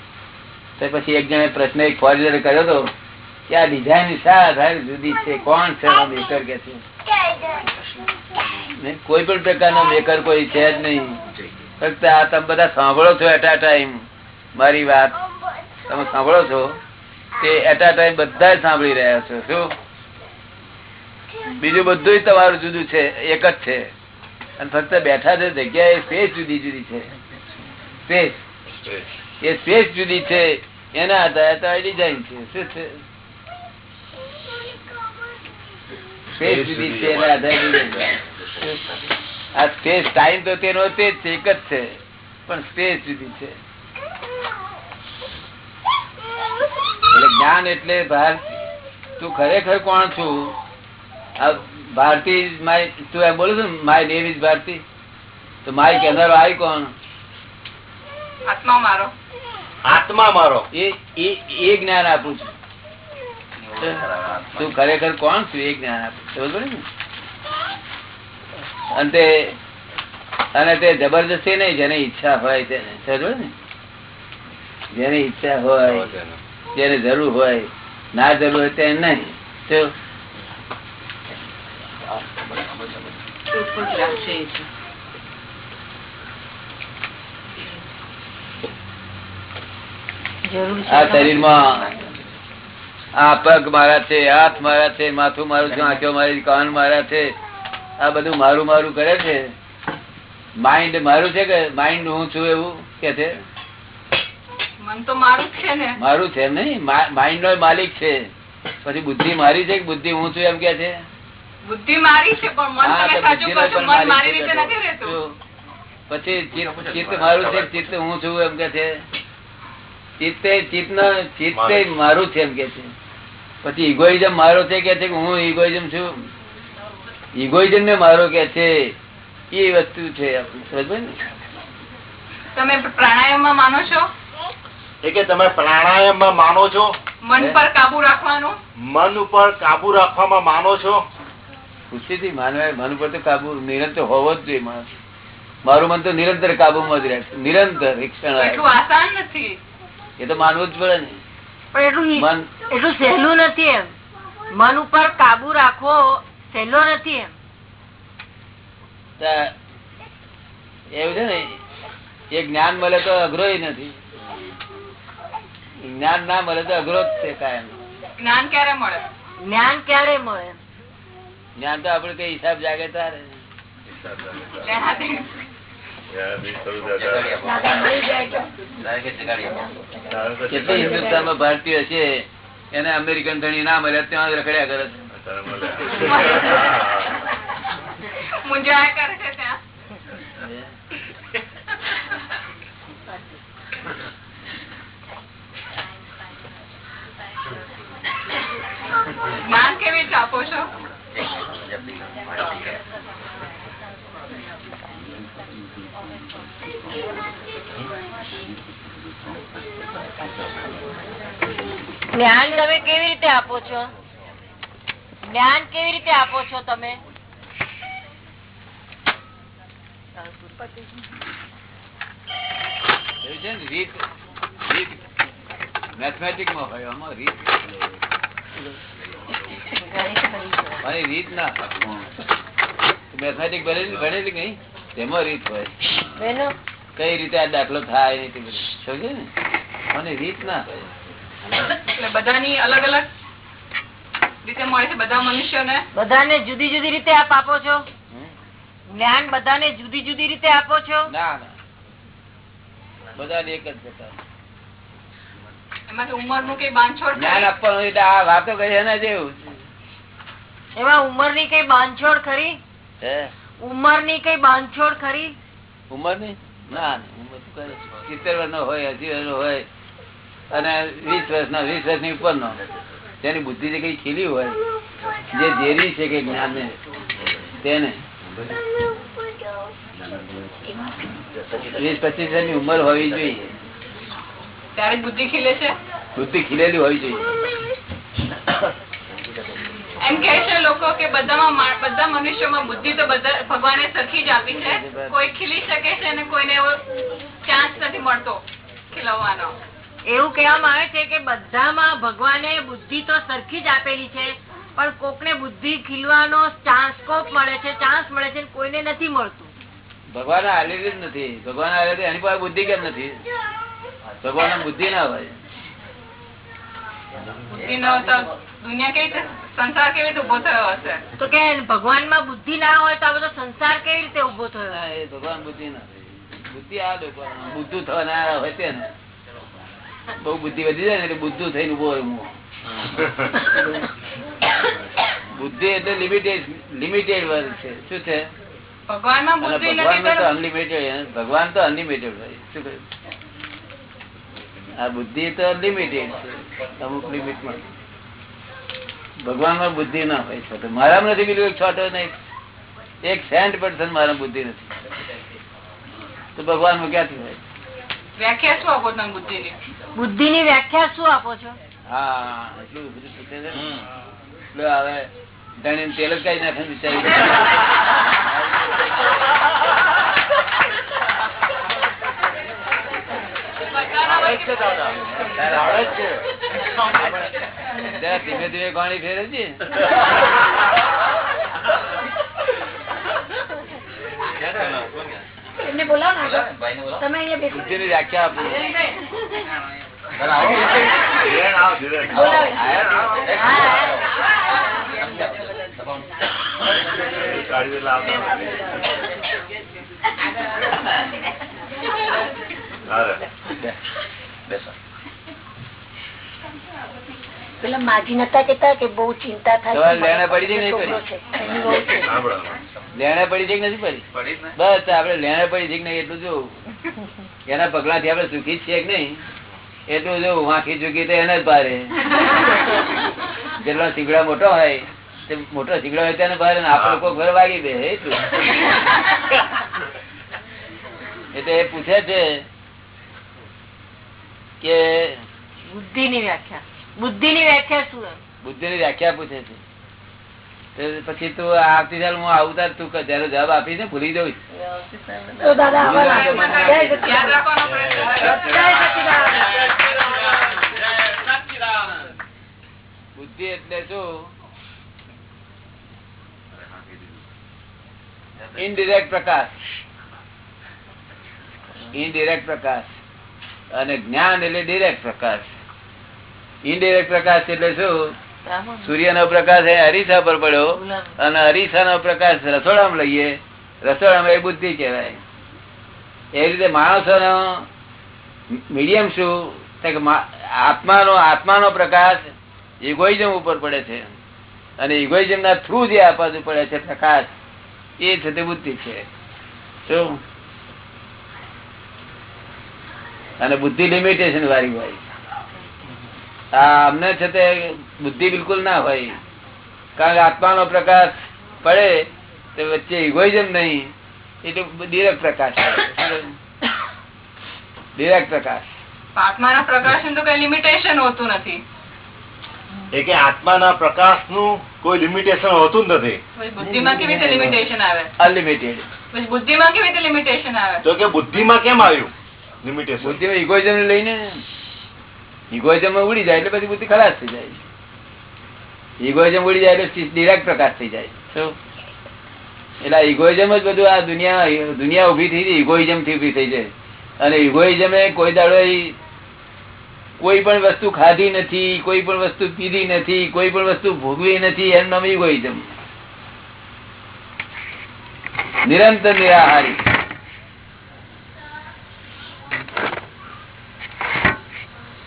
તો પછી એક જણે પ્રશ્ન એક ફોરેનર કર્યો હતો, કે આ ડિઝાઇન શા જુદી છે? કોણ છે? મેકર કે છે? કોઈ પણ પ્રકારનો મેકર કોઈ છે જ નહીં. ફક્ત આ તમે બધા સાંભળો છો એટ અ ટાઈમ મારી વાત. તમે સાંભળો છો તે એટ અ ટાઈમ બધા સાંભળી રહ્યા છો. શું? બીજું બધું તમારું જુદું છે એક જ છે. અને ફક્ત બેઠા છે જગ્યા એ સ્પેસ જુદી જુદી છે. સ્પેસ. એ સ્પેસ જુદી છે એના આધારે તમારી ડિઝાઇન છે. શું છે? સ્પેસ જુદી છે એના આધારે આ સ્પેસ ટાઈમ તો તેનો તે જ છે એક જ છે. પણ સ્પેસ જુદી છે. એટલે જ્ઞાન એટલે ભાર. તું ખરેખર કોણ છું? ભારતી માય તું એમ બોલું છું માય નેમ ઇઝ ભારતી. તો માય કહેનારો આય કોણ? આત્મા મારો. આત્મા મારો. એ જ્ઞાન આપું છું. તું ખરેખર કોણ છું એ જ્ઞાન આપું સમજ ને? અને તે અને તે જબરજસ્તી નહીં જેને ઈચ્છા હોય તેને સમજ ને? જેની ઈચ્છા હોય જેને જરૂર હોય ના જરૂર હોય તેને નહીં. તો આ શરીરમાં આ પગ મારા છે હાથ મારા છે માથું મારું છે આંખો મારી કાન મારા છે આ બધું મારું મારું કરે છે. માઇન્ડ મારું છે કે માઇન્ડ હું છું એવું કે છે? મારું છે ને. મારું છે એમ નહીં? માઇન્ડ નો માલિક છે. પછી બુદ્ધિ મારી છે કે બુદ્ધિ હું છું એમ કે છે? બુદ્ધિ મારી છે પણ મન તમે સાચું કહો છો મન મારી રીતે નથી રહેતું. પછી ચિત્ત મારું છે ચિત્ત હું છું એમ કે છે? ચિત્તે ચિત્ત ચિત્તે મારું. છે એમ કે છે. પછી ઇગોઇઝમ મારો છે કે છે કે હું ઇગોઇઝમ છું? ઇગોઇઝમ ને મારો કે છે? એ વસ્તુ છે તમે ને? તમે પ્રાણાયામમાં માનો છો? એ કે તમે પ્રાણાયામમાં માનો છો? મન પર કાબુ રાખવાનું? મન ઉપર કાબુ રાખવામાં માનો છો? ખુશીથી માનવા મન ઉપર તો કાબુ નિરંતર હોવો જ જોઈએ માણસ. મારું મન તો નિરંતર કાબુમાં જ રહે નિરંતર એક ક્ષણ આસાન નથી. એ તો માનવું જ પડે ને. મન એટલું સહેલું નથી એમ. મન ઉપર કાબુ રાખવો સહેલો નથી એમ. એવું છે ને એ જ્ઞાન મળે તો અઘરો નથી. જ્ઞાન ના મળે તો અઘરો જ છે કાયમ. જ્ઞાન ક્યારે મળે? જ્ઞાન ક્યારે મળે? જ્ઞાન તો આપડે કઈ હિસાબ જાગે તારે. કેટલી હિન્દુસ્તાનમાં ભારતીય છે એને અમેરિકન ધણી ના મળ્યા ત્યાં રખડ્યા કરે છે. જ્ઞાન કેવી આપો છો? જ્ઞાન તમે કેવી રીતે આપો છો? જ્ઞાન કેવી રીતે આપો છો તમે? રીત રીત મેથમેટિકમાં હોય આમાં રીત મારી રીત ના મેથમેટિક ભણેલી ભણેલી કઈ તેમાં રીત હોય. કઈ રીતે આ દાખલો થાય સમજે ને? મને રીત ના બધાની અલગ અલગ રીતે મળે છે બધા મનુષ્યોને? બધાને જુદી જુદી રીતે આપ આપો છો? જ્ઞાન બધાને જુદી જુદી રીતે આપો છો? ના ના. બધાને એક જ પ્રકાર. એમાંથી ઉંમરનું કઈ બાંધછોડ જ્ઞાન આપવાનું એટલે આ વાતો કરી એના જેવું. એમાં ઉંમરની કઈ બાંધછોડ ખરી? ઉંમરની કઈ બાંધછોડ ખરી? ઉંમરની ના. ઉંમર સિત્તેર વર્ષ નો હોય હજી હોય. અને વીસ વર્ષ નો વીસ વર્ષની ઉપર નો તેની બુદ્ધિ જે કઈ ખીલી હોય જે ઝેરી છે કે જ્ઞાન તેને. વીસ પચીસ વર્ષની ઉંમર હોવી જોઈએ. ત્યારે બુદ્ધિ ખીલે છે? બુદ્ધિ ખીલેલી હોવી જોઈએ. એમ કે છે લોકો કે બધામાં બધા મનુષ્યોમાં બુદ્ધિ તો બધા ભગવાને સરખી જ આપી છે. કોઈ ખીલી શકે છે અને કોઈને એવો ચાન્સ નથી મળતો ખીલવવાનો. એવું કહેવામાં આવે છે કે બધામાં ભગવાને બુદ્ધિ તો સરખી જ આપેલી છે પણ કોકને બુદ્ધિ ખીલવાનો સ્કોપ મળે છે ચાન્સ મળે છે કોઈને નથી મળતું. ભગવાન આલેલી જ નથી. ભગવાન આલેલી એની પાસે બુદ્ધિ કેમ નથી? ભગવાન બુદ્ધિ ના હોય. ભગવાનમાં દુનિયા કેવી રીતે સંસાર કેવી રીતે ઊભો થયો હશે? તો કે ભગવાનમાં બુદ્ધિ ના હોય તો બધો સંસાર કેવી રીતે ઊભો થયો? ભગવાન બુદ્ધિ ના બુદ્ધિ આ લોકો બુદ્ધુ થવાના હોય બહુ બુદ્ધિ વધી જાય ને એટલે બુદ્ધુ થઈને ઊભો હું બુદ્ધિ એટલે લિમિટેડ લિમિટેડ વર્ગ છે. શું છે? ભગવાન તો અનલિમિટેડ ભગવાન તો અનલિમિટેડ હોય. શું કહ્યું આ બુદ્ધિ તો લિમિટેડ છે. અમુક લિમિટમાં ભગવાનમાં બુદ્ધિ ના હોય છોટો મારામાં નથી બીજું એક છોટો નહીં. એક સેન્ટ પર્સન્ટ મારા બુદ્ધિ નથી. તો ભગવાનમાં ક્યાંથી હોય? વ્યાખ્યા શું આપો તમે બુદ્ધિની? બુદ્ધિ ની વ્યાખ્યા શું આપો છો? હા એટલું બધું પૂછે છે? ને. હવે ધણી તેલ જ કઈ નાખે ને જરા ધીમે ધીમે પાણી ફેરે છે એમને બોલાવો ને આગળ. ભાઈને બોલો તમે અહીંયા બેસો બુદ્ધિની વ્યાખ્યા આપો ધીરેન આવો, ધીરેન. બોલાવે. ધીરેન આવો. દબાણ. ગાડી એટલે આવતા નથી. હારે. બેસો પેલા માજી નતા કેતા કે બહુ ચિંતા થાય તમારે લેણા પડી જાય છે છે. લેણા પડી જઈ નથી પડી? પડી જ ને બસ આપડે લેણા પડી જઈ નહીં એટલું જોવું એના પગલા થી આપડે સુખી જ છીએ કે નહીં? એટલું જોવું વાંખી ચૂકી તો એને જ ભારે જેટલો સીગડા મોટો હોય તે મોટો સીગડો હોય તેને પારે આપડે આપણે કોઈ ઘર વાગી દે એટલું એટલે. એ પૂછે છે કે બુદ્ધિ ની વ્યાખ્યા. બુદ્ધિ ની વ્યાખ્યા શું બુદ્ધિ ની વ્યાખ્યા પૂછે છે. પછી તું આવતી સાલ હું આવતા તું જયારે જવાબ આપીશ ને ભૂલી જવું. બુદ્ધિ એટલે શું? ઇનડિરેક્ટ પ્રકાશ. ઇનડિરેક્ટ પ્રકાશ. અને જ્ઞાન એટલે ડિરેક્ટ પ્રકાશ. ઇનડિરેક્ટ પ્રકાશ એટલે શું? સૂર્ય નો પ્રકાશ એ અરીસા પર પડ્યો અને અરીસા નો પ્રકાશ રસોડામાં લઈએ. રસોડામાં એ બુદ્ધિ કહેવાય. એ રીતે માણસો નો મીડિયમ શું? આત્માનો આત્માનો પ્રકાશ ઇગોઇઝમ ઉપર પડે છે. અને ઇગોઇઝમ ના થ્રુ જે આ બાજુ પડે છે પ્રકાશ એ છે તે બુદ્ધિ છે. શું? અને બુદ્ધિ લિમિટેશન વાળી હોય. અમને છે તે બુદ્ધિ બિલકુલ ના હોય. કારણ કે આત્માનો પ્રકાશ પડે તે વચ્ચે ઇગોઇઝમ નહીં. એટલે ડિરેક્ટ પ્રકાશ ડિરેક્ટ પ્રકાશ. આત્માના પ્રકાશન તો કઈ લિમિટેશન હોતું નથી. એ કે આત્માના પ્રકાશનું કોઈ લિમિટેશન હોતું નથી. બુદ્ધિમાં કેવી રીતે લિમિટેશન આવે? અનલિમિટેડ બુદ્ધિમાં કેવી રીતે લિમિટેશન આવે? તો કે બુદ્ધિમાં કેમ આવ્યું? લિમિટેશન બુદ્ધિ ઇગોઇઝમ ને લઈને ઇગોઇઝમ ઉડી જાય એટલે પછી બુદ્ધિ ખલાસ થઈ જાય ઇગોઇઝમ ઉડી જાય એટલે ડિરેક્ટ પ્રકાશ થઈ જાય એટલે ઇગોઇઝમ જ બધું આ દુનિયા દુનિયા ઊભી થઈ ઇગોઇઝમથી ઊભી થઈ જાય. અને ઇગોઇઝમ કોઈ દાડો કોઈ પણ વસ્તુ ખાધી નથી, કોઈ પણ વસ્તુ પીધી નથી, કોઈ પણ વસ્તુ ભોગવી નથી, એમ નામ ઇગોઇઝમ નિરંતર નિરાહારી.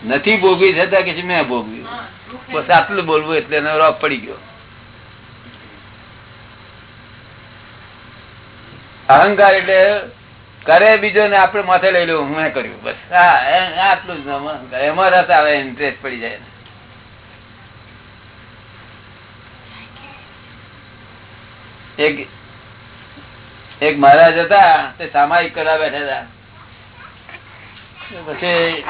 નથી ભોગવી, છતાં કે મેં ભોગવ્યું. બસ આટલું બોલવું એટલે એનો રોપ પડી ગયો. અહંકાર એટલે કરે બીજો ને આપડે માથે લઈ લેવું, હું કર્યું, બસ. આટલું જ એમાં રસ આવે ઇન્ટરેસ્ટ પડી જાય એક એક મહારાજ હતા, તે સામાયિક કરવા બેઠા હતા. પછી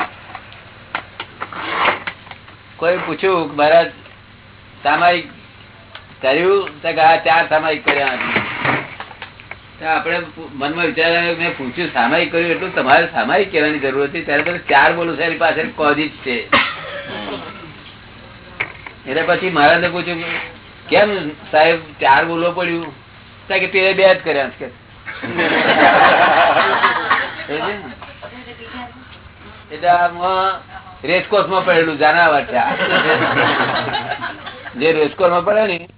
કોઈ પૂછ્યું મહારાજ સામાયિક કર્યું? તો ચાર સામાયિક કર્યા આપણે મનમાં વિચાર મેં પૂછ્યું સામાયિક કર્યું એટલું તમારે સામાયિક કહેવાની જરૂર હતી ત્યારે પછી ચાર બોલું છે એની પાસે કોઝી જ છે. એટલે પછી મહારાજે પૂછ્યું કેમ સાહેબ ચાર બોલો પડ્યું? કે તે બે જ કર્યા કે. [LAUGHS] એટલે આમાં રેસકોર્સમાં પડેલું જાનાવર છે. [LAUGHS] જે રેસકોર્સમાં પડે ને